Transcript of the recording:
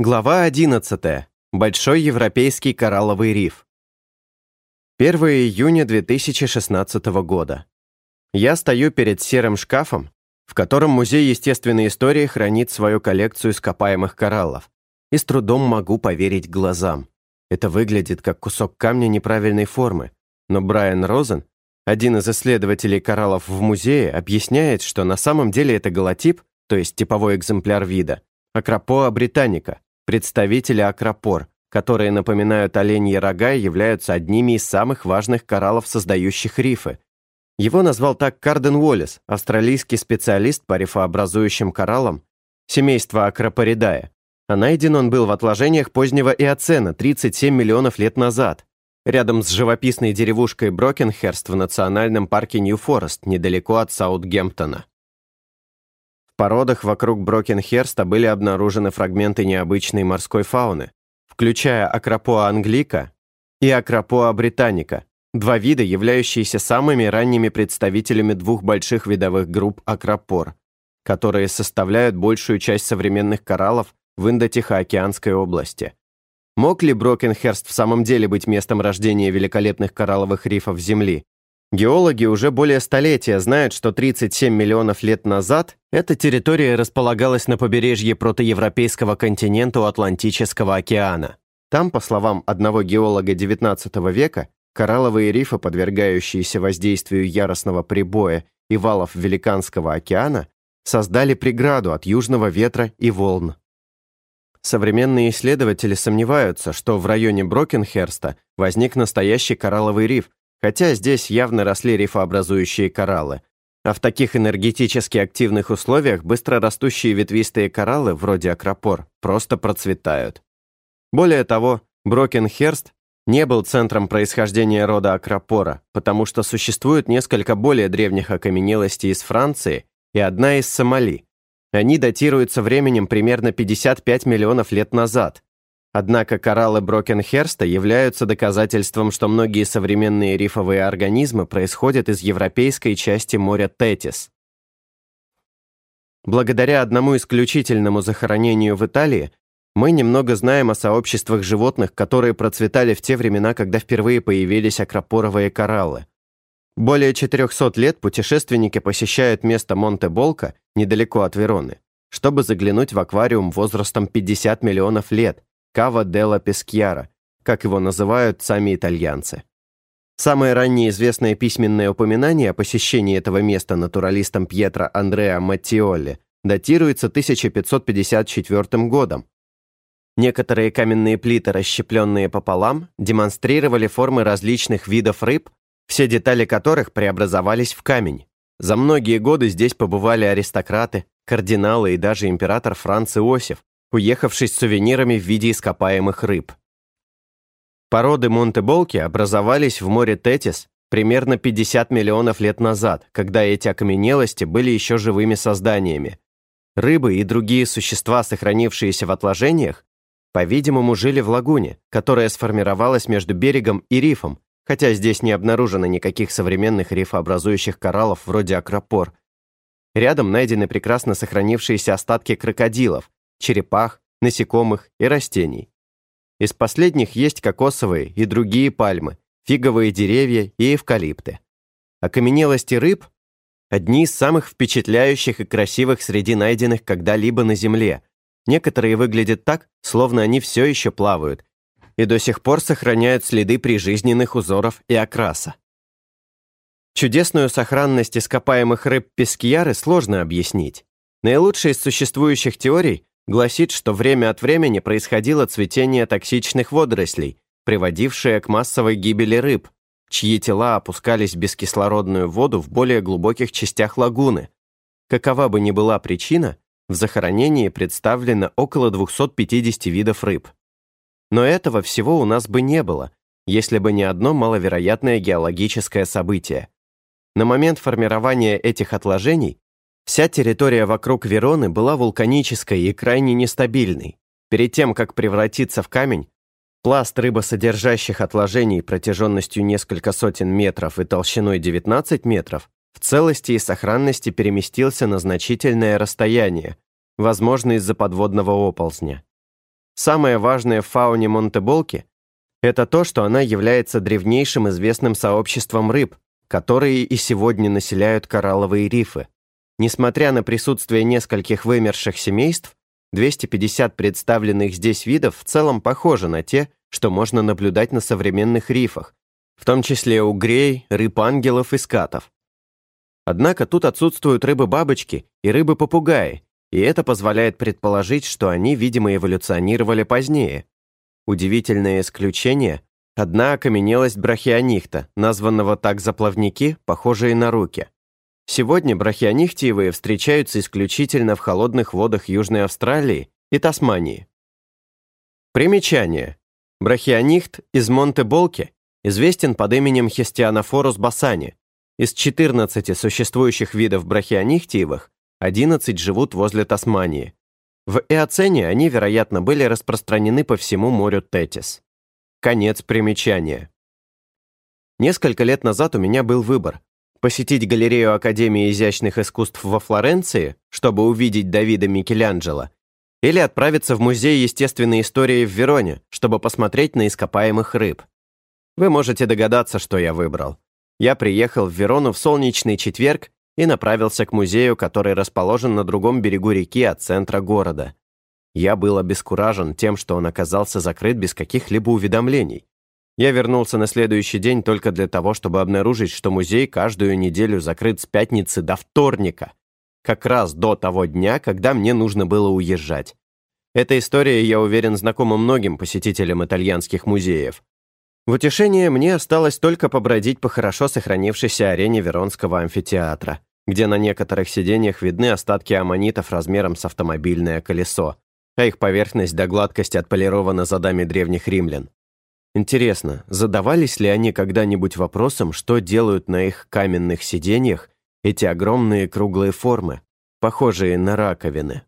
Глава 11. Большой европейский коралловый риф. 1 июня 2016 года. Я стою перед серым шкафом, в котором Музей естественной истории хранит свою коллекцию ископаемых кораллов, и с трудом могу поверить глазам. Это выглядит как кусок камня неправильной формы, но Брайан Розен, один из исследователей кораллов в музее, объясняет, что на самом деле это голотип, то есть типовой экземпляр вида, Акропоа британика, Представители акропор, которые напоминают оленьи рога являются одними из самых важных кораллов, создающих рифы. Его назвал так Карден Уоллес, австралийский специалист по рифообразующим кораллам, семейства Акропоридая. А найден он был в отложениях позднего Иоцена 37 миллионов лет назад, рядом с живописной деревушкой Брокенхерст в национальном парке Нью-Форест, недалеко от Саутгемптона породах вокруг Брокенхерста были обнаружены фрагменты необычной морской фауны, включая Акропоа англика и Акропоа британика, два вида, являющиеся самыми ранними представителями двух больших видовых групп акропор, которые составляют большую часть современных кораллов в Индо-Тихоокеанской области. Мог ли Брокенхерст в самом деле быть местом рождения великолепных коралловых рифов Земли, Геологи уже более столетия знают, что 37 миллионов лет назад эта территория располагалась на побережье протоевропейского континента у Атлантического океана. Там, по словам одного геолога XIX века, коралловые рифы, подвергающиеся воздействию яростного прибоя и валов Великанского океана, создали преграду от южного ветра и волн. Современные исследователи сомневаются, что в районе Брокенхерста возник настоящий коралловый риф, хотя здесь явно росли рифообразующие кораллы. А в таких энергетически активных условиях быстро растущие ветвистые кораллы, вроде акропор, просто процветают. Более того, Брокенхерст не был центром происхождения рода акропора, потому что существует несколько более древних окаменелостей из Франции и одна из Сомали. Они датируются временем примерно 55 миллионов лет назад, Однако кораллы Брокенхерста являются доказательством, что многие современные рифовые организмы происходят из европейской части моря Тетис. Благодаря одному исключительному захоронению в Италии мы немного знаем о сообществах животных, которые процветали в те времена, когда впервые появились акропоровые кораллы. Более 400 лет путешественники посещают место Монте-Болка, недалеко от Вероны, чтобы заглянуть в аквариум возрастом 50 миллионов лет, Кава делла Пескьяра, как его называют сами итальянцы. Самое раннее известное письменное упоминание о посещении этого места натуралистом Пьетро Андреа Маттиолли датируется 1554 годом. Некоторые каменные плиты, расщепленные пополам, демонстрировали формы различных видов рыб, все детали которых преобразовались в камень. За многие годы здесь побывали аристократы, кардиналы и даже император Франц Иосиф, уехавший с сувенирами в виде ископаемых рыб. Породы Монте-Болки образовались в море Тетис примерно 50 миллионов лет назад, когда эти окаменелости были еще живыми созданиями. Рыбы и другие существа, сохранившиеся в отложениях, по-видимому, жили в лагуне, которая сформировалась между берегом и рифом, хотя здесь не обнаружено никаких современных рифообразующих кораллов вроде акропор. Рядом найдены прекрасно сохранившиеся остатки крокодилов, черепах, насекомых и растений. Из последних есть кокосовые и другие пальмы, фиговые деревья и эвкалипты. Окаменелости рыб – одни из самых впечатляющих и красивых среди найденных когда-либо на Земле. Некоторые выглядят так, словно они все еще плавают, и до сих пор сохраняют следы прижизненных узоров и окраса. Чудесную сохранность ископаемых рыб Пескияры сложно объяснить. Наилучшая из существующих теорий гласит, что время от времени происходило цветение токсичных водорослей, приводившее к массовой гибели рыб, чьи тела опускались в бескислородную воду в более глубоких частях лагуны. Какова бы ни была причина, в захоронении представлено около 250 видов рыб. Но этого всего у нас бы не было, если бы не одно маловероятное геологическое событие. На момент формирования этих отложений Вся территория вокруг Вероны была вулканической и крайне нестабильной. Перед тем, как превратиться в камень, пласт рыбосодержащих отложений протяженностью несколько сотен метров и толщиной 19 метров в целости и сохранности переместился на значительное расстояние, возможно, из-за подводного оползня. Самое важное в фауне Монтеболки – это то, что она является древнейшим известным сообществом рыб, которые и сегодня населяют коралловые рифы. Несмотря на присутствие нескольких вымерших семейств, 250 представленных здесь видов в целом похожи на те, что можно наблюдать на современных рифах, в том числе угрей, рыб-ангелов и скатов. Однако тут отсутствуют рыбы-бабочки и рыбы-попугаи, и это позволяет предположить, что они, видимо, эволюционировали позднее. Удивительное исключение – одна окаменелость брахионихта, названного так за плавники, похожие на руки. Сегодня брахионихтиевые встречаются исключительно в холодных водах Южной Австралии и Тасмании. Примечание. Брахионихт из Монте-Болки известен под именем Хестианофорус басани. Из 14 существующих видов брахионихтиевых 11 живут возле Тасмании. В Эоцене они, вероятно, были распространены по всему морю Тетис. Конец примечания. Несколько лет назад у меня был выбор посетить галерею Академии изящных искусств во Флоренции, чтобы увидеть Давида Микеланджело, или отправиться в Музей естественной истории в Вероне, чтобы посмотреть на ископаемых рыб. Вы можете догадаться, что я выбрал. Я приехал в Верону в солнечный четверг и направился к музею, который расположен на другом берегу реки от центра города. Я был обескуражен тем, что он оказался закрыт без каких-либо уведомлений. Я вернулся на следующий день только для того, чтобы обнаружить, что музей каждую неделю закрыт с пятницы до вторника, как раз до того дня, когда мне нужно было уезжать. Эта история, я уверен, знакома многим посетителям итальянских музеев. В утешение мне осталось только побродить по хорошо сохранившейся арене Веронского амфитеатра, где на некоторых сиденьях видны остатки аммонитов размером с автомобильное колесо, а их поверхность до гладкости отполирована задами древних римлян. Интересно, задавались ли они когда-нибудь вопросом, что делают на их каменных сиденьях эти огромные круглые формы, похожие на раковины?